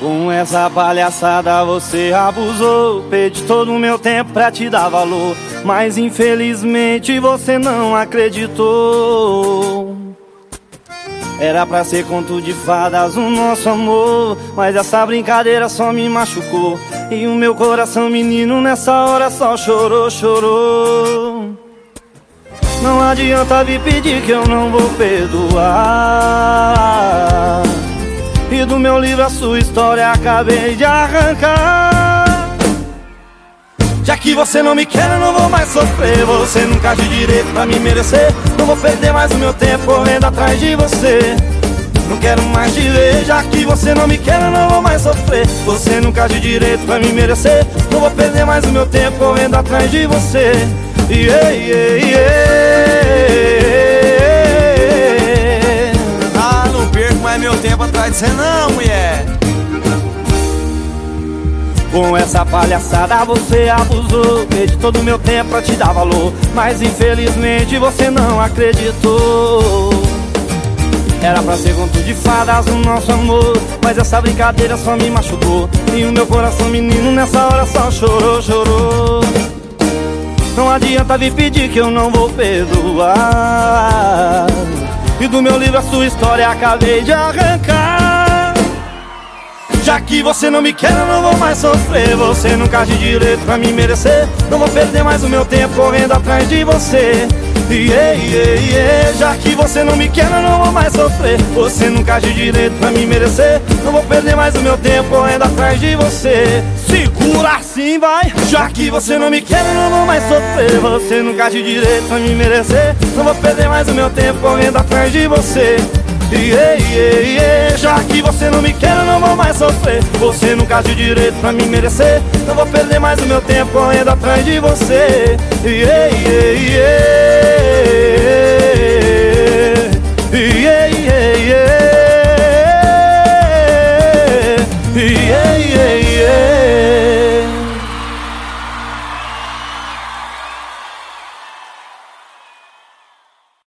Com essa palhaçada você abusou. Perdi todo o meu tempo pra te dar valor. Mas infelizmente você não acreditou. Era pra ser conto de fadas o nosso amor. Mas essa brincadeira só me machucou. E o meu coração menino nessa hora só chorou, chorou. Não adianta vir pedir que eu não vou perdoar meu livro a sua história acabei de arrancar. Já que você não me quer, eu não vou mais sofrer. Você nunca de direito pra me merecer. Não vou perder mais o meu tempo correndo atrás de você. Não quero mais te ver, já que você não me quer, eu não vou mais sofrer. Você nunca de direito pra me merecer. Não vou perder mais o meu tempo correndo atrás de você. Yeah, yeah, yeah. Vai dizer não, mulher. Com essa palhaçada você abusou. Perdi todo o meu tempo pra te dar valor. Mas infelizmente você não acreditou. Era pra ser conto de fadas o nosso amor. Mas essa brincadeira só me machucou. E o meu coração menino nessa hora só chorou, chorou. Não adianta vir pedir que eu não vou perdoar. E do meu livro a sua história acabei de arrancar Já que você não me quer, eu não vou mais sofrer. Você nunca de direito pra me merecer. Não vou perder mais o meu tempo correndo atrás de você. Yeah, yeah, yeah. Já que você não me quer, eu não vou mais sofrer. Você nunca age direito pra me merecer. Não vou perder mais o meu tempo correndo atrás de você. Segura assim, vai. Já que você não me quer, eu não vou mais sofrer. Você nunca age direito pra me merecer. Não vou perder mais o meu tempo correndo atrás de você Yeah. Já que você não me quer, eu não vou mais sofrer Você nunca age direito pra me merecer Não vou perder mais o meu tempo correndo atrás de você Yeah, yeah, yeah. Yeah, yeah, yeah. Yeah.